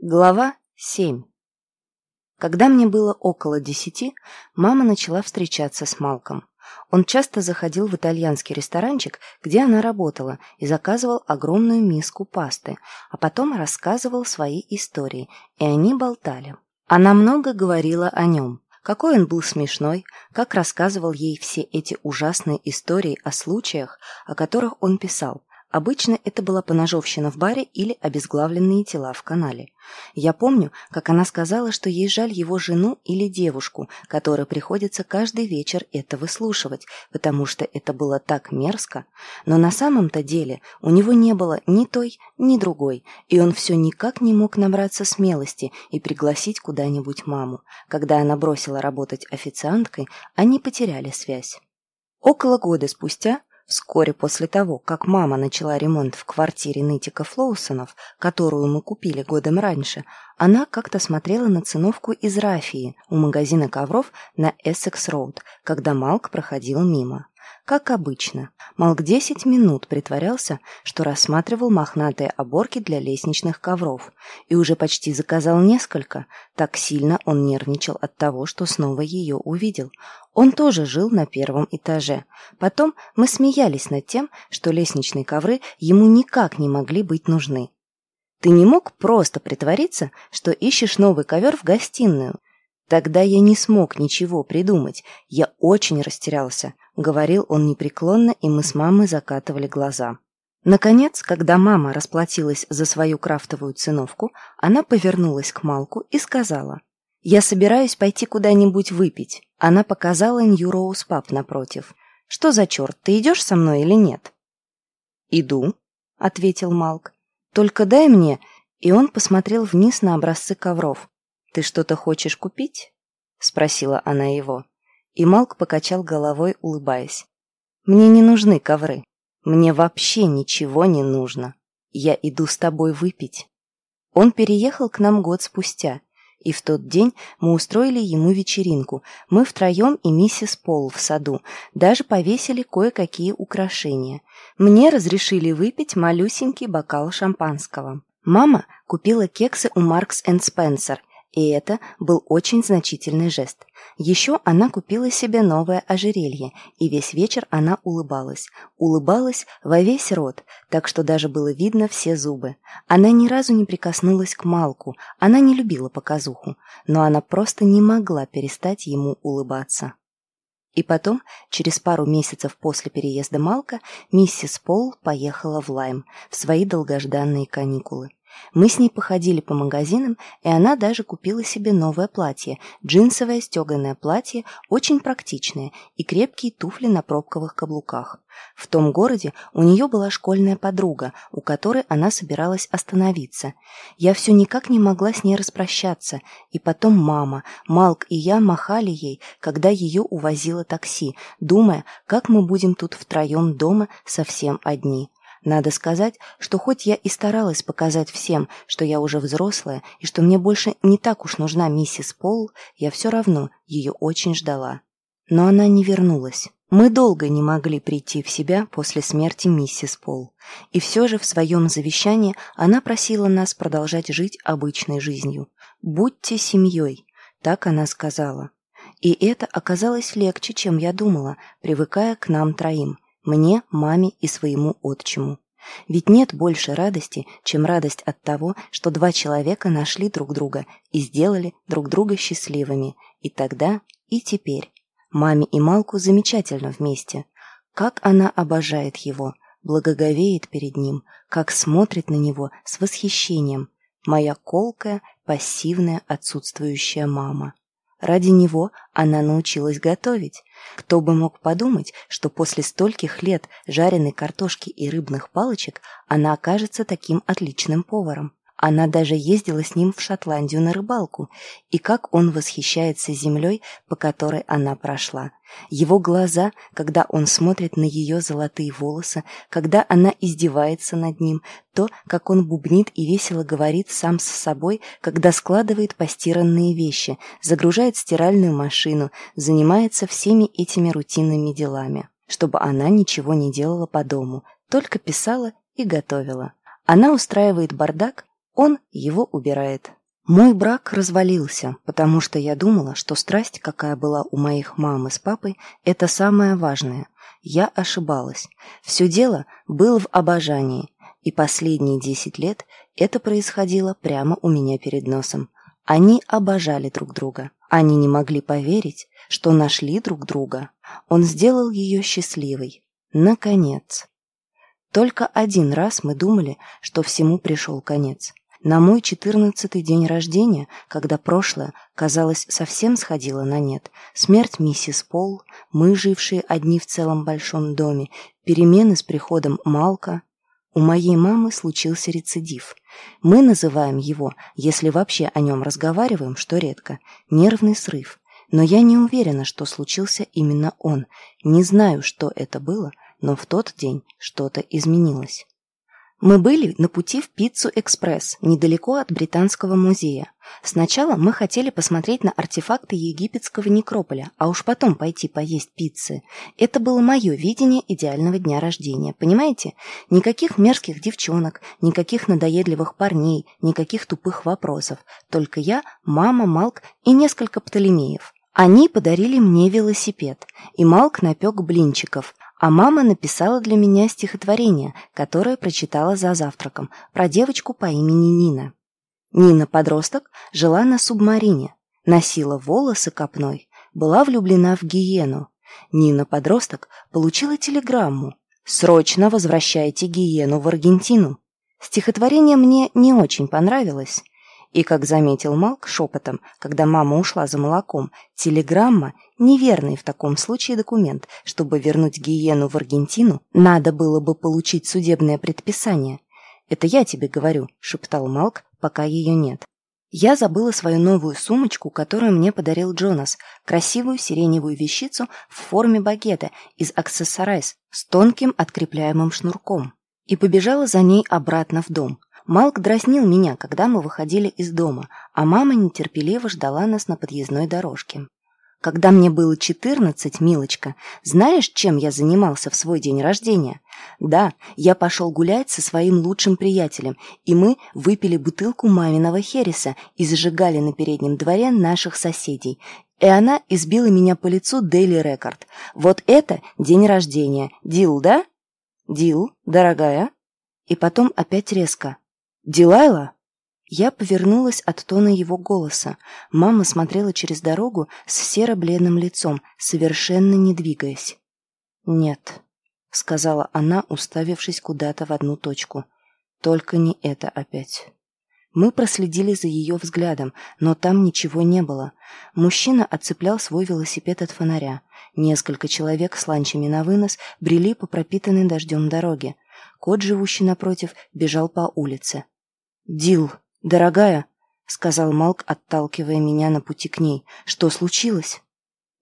Глава 7 Когда мне было около десяти, мама начала встречаться с Малком. Он часто заходил в итальянский ресторанчик, где она работала, и заказывал огромную миску пасты, а потом рассказывал свои истории, и они болтали. Она много говорила о нем, какой он был смешной, как рассказывал ей все эти ужасные истории о случаях, о которых он писал, Обычно это была поножовщина в баре или обезглавленные тела в канале. Я помню, как она сказала, что ей жаль его жену или девушку, которой приходится каждый вечер это выслушивать, потому что это было так мерзко. Но на самом-то деле у него не было ни той, ни другой, и он все никак не мог набраться смелости и пригласить куда-нибудь маму. Когда она бросила работать официанткой, они потеряли связь. Около года спустя Вскоре после того, как мама начала ремонт в квартире нытиков Лоусонов, которую мы купили годом раньше, она как-то смотрела на циновку из рафии у магазина ковров на Эссекс-Роуд, когда Малк проходил мимо. Как обычно, Малк десять минут притворялся, что рассматривал мохнатые оборки для лестничных ковров, и уже почти заказал несколько, так сильно он нервничал от того, что снова ее увидел. Он тоже жил на первом этаже. Потом мы смеялись над тем, что лестничные ковры ему никак не могли быть нужны. Ты не мог просто притвориться, что ищешь новый ковер в гостиную. Тогда я не смог ничего придумать. Я очень растерялся. Говорил он непреклонно, и мы с мамой закатывали глаза. Наконец, когда мама расплатилась за свою крафтовую циновку, она повернулась к Малку и сказала, «Я собираюсь пойти куда-нибудь выпить». Она показала Нью Роуз Паб напротив. «Что за черт, ты идешь со мной или нет?» «Иду», — ответил Малк. «Только дай мне...» И он посмотрел вниз на образцы ковров. «Ты что-то хочешь купить?» — спросила она его. И Малк покачал головой, улыбаясь. «Мне не нужны ковры. Мне вообще ничего не нужно. Я иду с тобой выпить». Он переехал к нам год спустя, и в тот день мы устроили ему вечеринку. Мы втроем и миссис Пол в саду. Даже повесили кое-какие украшения. Мне разрешили выпить малюсенький бокал шампанского. Мама купила кексы у Маркс энд Спенсер и это был очень значительный жест. Еще она купила себе новое ожерелье, и весь вечер она улыбалась. Улыбалась во весь рот, так что даже было видно все зубы. Она ни разу не прикоснулась к Малку, она не любила показуху, но она просто не могла перестать ему улыбаться. И потом, через пару месяцев после переезда Малка, миссис Пол поехала в Лайм в свои долгожданные каникулы. Мы с ней походили по магазинам, и она даже купила себе новое платье, джинсовое стеганое платье, очень практичное, и крепкие туфли на пробковых каблуках. В том городе у нее была школьная подруга, у которой она собиралась остановиться. Я все никак не могла с ней распрощаться, и потом мама, Малк и я махали ей, когда ее увозило такси, думая, как мы будем тут втроем дома совсем одни. Надо сказать, что хоть я и старалась показать всем, что я уже взрослая и что мне больше не так уж нужна миссис Пол, я все равно ее очень ждала. Но она не вернулась. Мы долго не могли прийти в себя после смерти миссис Пол. И все же в своем завещании она просила нас продолжать жить обычной жизнью. «Будьте семьей», — так она сказала. И это оказалось легче, чем я думала, привыкая к нам троим — мне, маме и своему отчиму. Ведь нет больше радости, чем радость от того, что два человека нашли друг друга и сделали друг друга счастливыми. И тогда, и теперь. Маме и Малку замечательно вместе. Как она обожает его, благоговеет перед ним, как смотрит на него с восхищением. Моя колкая, пассивная, отсутствующая мама. Ради него она научилась готовить. Кто бы мог подумать, что после стольких лет жареной картошки и рыбных палочек она окажется таким отличным поваром. Она даже ездила с ним в Шотландию на рыбалку, и как он восхищается землей, по которой она прошла. Его глаза, когда он смотрит на ее золотые волосы, когда она издевается над ним, то, как он бубнит и весело говорит сам с собой, когда складывает постиранные вещи, загружает стиральную машину, занимается всеми этими рутинными делами, чтобы она ничего не делала по дому, только писала и готовила. Она устраивает бардак, он его убирает. Мой брак развалился, потому что я думала, что страсть, какая была у моих мамы с папой, это самое важное. Я ошибалась. Все дело было в обожании, и последние десять лет это происходило прямо у меня перед носом. Они обожали друг друга. Они не могли поверить, что нашли друг друга. Он сделал ее счастливой. Наконец. Только один раз мы думали, что всему пришел конец. На мой четырнадцатый день рождения, когда прошлое, казалось, совсем сходило на нет, смерть миссис Пол, мы, жившие одни в целом большом доме, перемены с приходом Малка, у моей мамы случился рецидив. Мы называем его, если вообще о нем разговариваем, что редко, нервный срыв. Но я не уверена, что случился именно он. Не знаю, что это было, но в тот день что-то изменилось. Мы были на пути в Пиццу Экспресс, недалеко от Британского музея. Сначала мы хотели посмотреть на артефакты египетского некрополя, а уж потом пойти поесть пиццы. Это было мое видение идеального дня рождения, понимаете? Никаких мерзких девчонок, никаких надоедливых парней, никаких тупых вопросов. Только я, мама, Малк и несколько Птолемеев. Они подарили мне велосипед, и Малк напек блинчиков, а мама написала для меня стихотворение, которое прочитала за завтраком, про девочку по имени Нина. Нина, подросток, жила на субмарине, носила волосы копной, была влюблена в гиену. Нина, подросток, получила телеграмму «Срочно возвращайте гиену в Аргентину». Стихотворение мне не очень понравилось, и, как заметил Малк шепотом, когда мама ушла за молоком, телеграмма – неверный в таком случае документ. Чтобы вернуть гиену в Аргентину, надо было бы получить судебное предписание. «Это я тебе говорю», – шептал Малк, пока ее нет. Я забыла свою новую сумочку, которую мне подарил Джонас, красивую сиреневую вещицу в форме багета из аксессорайз с тонким открепляемым шнурком, и побежала за ней обратно в дом. Малк дразнил меня, когда мы выходили из дома, а мама нетерпеливо ждала нас на подъездной дорожке. Когда мне было четырнадцать, милочка, знаешь, чем я занимался в свой день рождения? Да, я пошел гулять со своим лучшим приятелем, и мы выпили бутылку маминого хереса и зажигали на переднем дворе наших соседей. И она избила меня по лицу Дейли Рекорд. Вот это день рождения. Дил, да? Дил, дорогая. И потом опять резко. «Дилайла?» Я повернулась от тона его голоса. Мама смотрела через дорогу с серо-бледным лицом, совершенно не двигаясь. «Нет», — сказала она, уставившись куда-то в одну точку. «Только не это опять». Мы проследили за ее взглядом, но там ничего не было. Мужчина отцеплял свой велосипед от фонаря. Несколько человек с ланчами на вынос брели по пропитанной дождем дороге. Кот, живущий напротив, бежал по улице. «Дил, дорогая», — сказал Малк, отталкивая меня на пути к ней, — «что случилось?»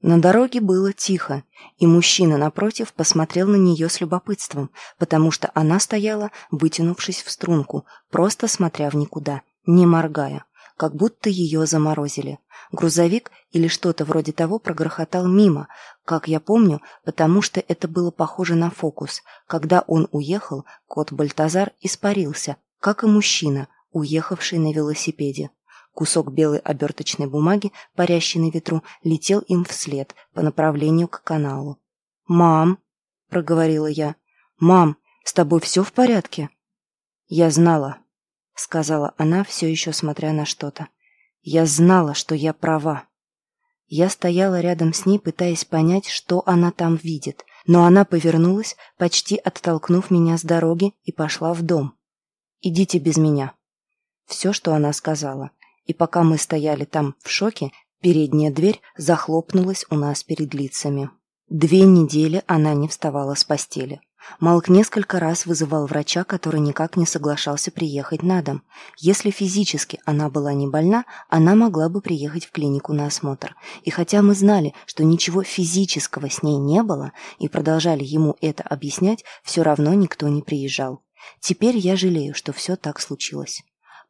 На дороге было тихо, и мужчина напротив посмотрел на нее с любопытством, потому что она стояла, вытянувшись в струнку, просто смотря в никуда, не моргая, как будто ее заморозили. Грузовик или что-то вроде того прогрохотал мимо, как я помню, потому что это было похоже на фокус. Когда он уехал, кот Бальтазар испарился, как и мужчина, уехавший на велосипеде. Кусок белой оберточной бумаги, парящий на ветру, летел им вслед по направлению к каналу. «Мам!» — проговорила я. «Мам, с тобой все в порядке?» «Я знала», — сказала она, все еще смотря на что-то. «Я знала, что я права». Я стояла рядом с ней, пытаясь понять, что она там видит, но она повернулась, почти оттолкнув меня с дороги, и пошла в дом. «Идите без меня», все, что она сказала. И пока мы стояли там в шоке, передняя дверь захлопнулась у нас перед лицами. Две недели она не вставала с постели. Малк несколько раз вызывал врача, который никак не соглашался приехать на дом. Если физически она была не больна, она могла бы приехать в клинику на осмотр. И хотя мы знали, что ничего физического с ней не было, и продолжали ему это объяснять, все равно никто не приезжал. Теперь я жалею, что все так случилось.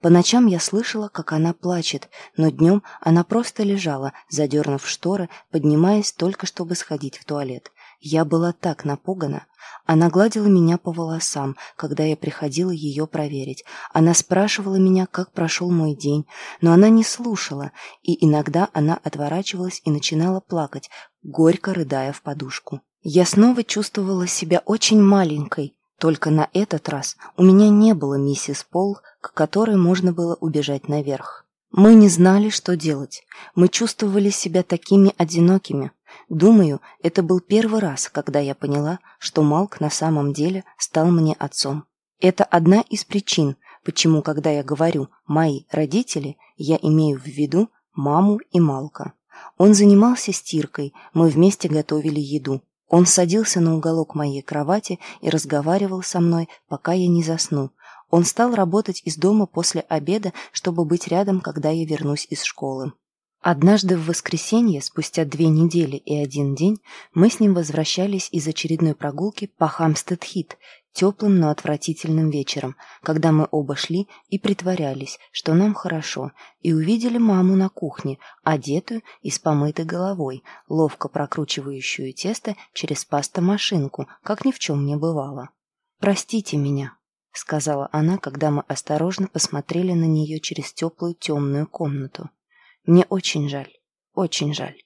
По ночам я слышала, как она плачет, но днем она просто лежала, задернув шторы, поднимаясь только чтобы сходить в туалет. Я была так напугана. Она гладила меня по волосам, когда я приходила ее проверить. Она спрашивала меня, как прошел мой день, но она не слушала, и иногда она отворачивалась и начинала плакать, горько рыдая в подушку. Я снова чувствовала себя очень маленькой, только на этот раз у меня не было миссис Пол, к которой можно было убежать наверх. Мы не знали, что делать. Мы чувствовали себя такими одинокими. Думаю, это был первый раз, когда я поняла, что Малк на самом деле стал мне отцом. Это одна из причин, почему, когда я говорю «мои родители», я имею в виду маму и Малка. Он занимался стиркой, мы вместе готовили еду. Он садился на уголок моей кровати и разговаривал со мной, пока я не засну. Он стал работать из дома после обеда, чтобы быть рядом, когда я вернусь из школы. Однажды в воскресенье, спустя две недели и один день, мы с ним возвращались из очередной прогулки по Хамстед-Хит, теплым, но отвратительным вечером, когда мы оба шли и притворялись, что нам хорошо, и увидели маму на кухне, одетую и с помытой головой, ловко прокручивающую тесто через пастомашинку, как ни в чем не бывало. «Простите меня», — сказала она, когда мы осторожно посмотрели на нее через теплую темную комнату. «Мне очень жаль, очень жаль».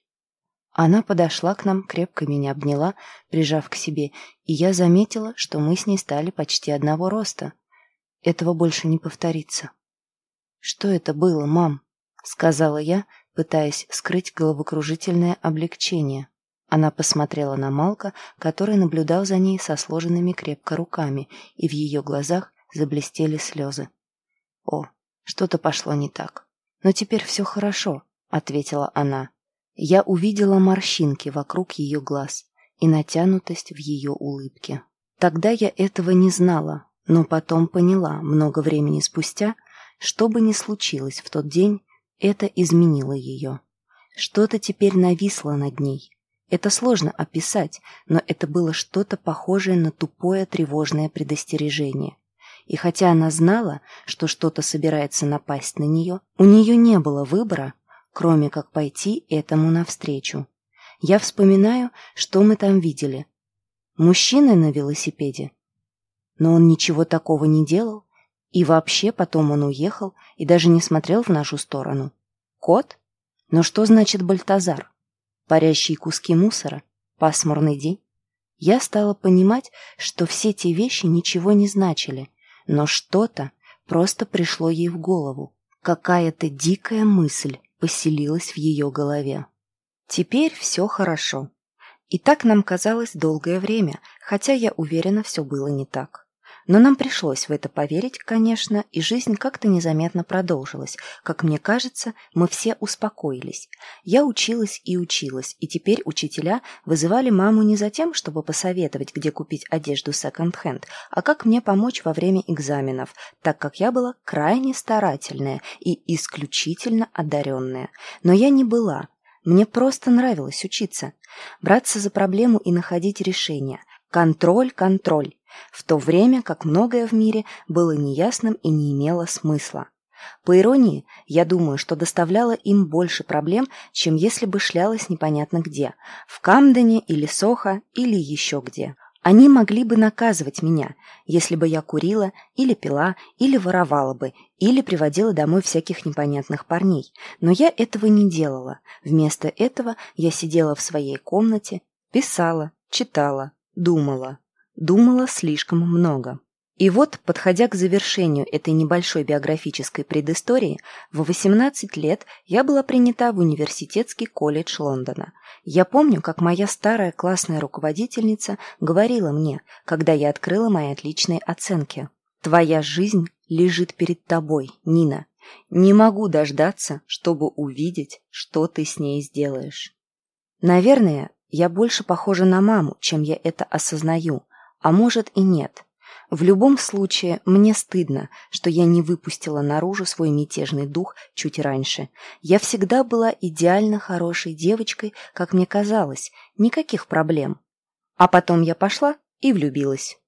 Она подошла к нам, крепко меня обняла, прижав к себе, и я заметила, что мы с ней стали почти одного роста. Этого больше не повторится. «Что это было, мам?» — сказала я, пытаясь скрыть головокружительное облегчение. Она посмотрела на Малка, который наблюдал за ней со сложенными крепко руками, и в ее глазах заблестели слезы. «О, что-то пошло не так. Но теперь все хорошо», — ответила она. Я увидела морщинки вокруг ее глаз и натянутость в ее улыбке. Тогда я этого не знала, но потом поняла, много времени спустя, что бы ни случилось в тот день, это изменило ее. Что-то теперь нависло над ней. Это сложно описать, но это было что-то похожее на тупое тревожное предостережение. И хотя она знала, что что-то собирается напасть на нее, у нее не было выбора, кроме как пойти этому навстречу. Я вспоминаю, что мы там видели. Мужчина на велосипеде. Но он ничего такого не делал, и вообще потом он уехал и даже не смотрел в нашу сторону. Кот? Но что значит Бальтазар? Парящие куски мусора? Пасмурный день? Я стала понимать, что все те вещи ничего не значили, но что-то просто пришло ей в голову. Какая-то дикая мысль, поселилась в ее голове. Теперь все хорошо. И так нам казалось долгое время, хотя я уверена, все было не так. Но нам пришлось в это поверить, конечно, и жизнь как-то незаметно продолжилась. Как мне кажется, мы все успокоились. Я училась и училась, и теперь учителя вызывали маму не за тем, чтобы посоветовать, где купить одежду секонд-хенд, а как мне помочь во время экзаменов, так как я была крайне старательная и исключительно одаренная. Но я не была. Мне просто нравилось учиться. Браться за проблему и находить решение. Контроль, контроль в то время как многое в мире было неясным и не имело смысла. По иронии, я думаю, что доставляло им больше проблем, чем если бы шлялась непонятно где, в Камдене или Сохо или еще где. Они могли бы наказывать меня, если бы я курила или пила, или воровала бы, или приводила домой всяких непонятных парней. Но я этого не делала. Вместо этого я сидела в своей комнате, писала, читала, думала думала слишком много. И вот, подходя к завершению этой небольшой биографической предыстории, в 18 лет я была принята в университетский колледж Лондона. Я помню, как моя старая классная руководительница говорила мне, когда я открыла мои отличные оценки. «Твоя жизнь лежит перед тобой, Нина. Не могу дождаться, чтобы увидеть, что ты с ней сделаешь». Наверное, я больше похожа на маму, чем я это осознаю, а может и нет. В любом случае, мне стыдно, что я не выпустила наружу свой мятежный дух чуть раньше. Я всегда была идеально хорошей девочкой, как мне казалось, никаких проблем. А потом я пошла и влюбилась.